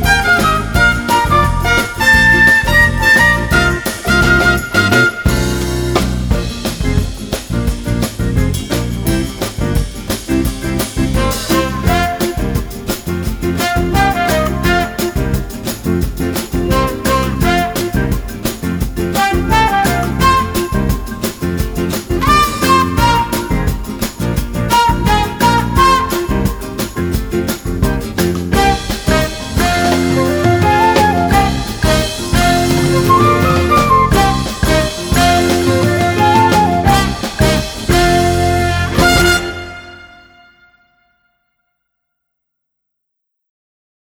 Bye.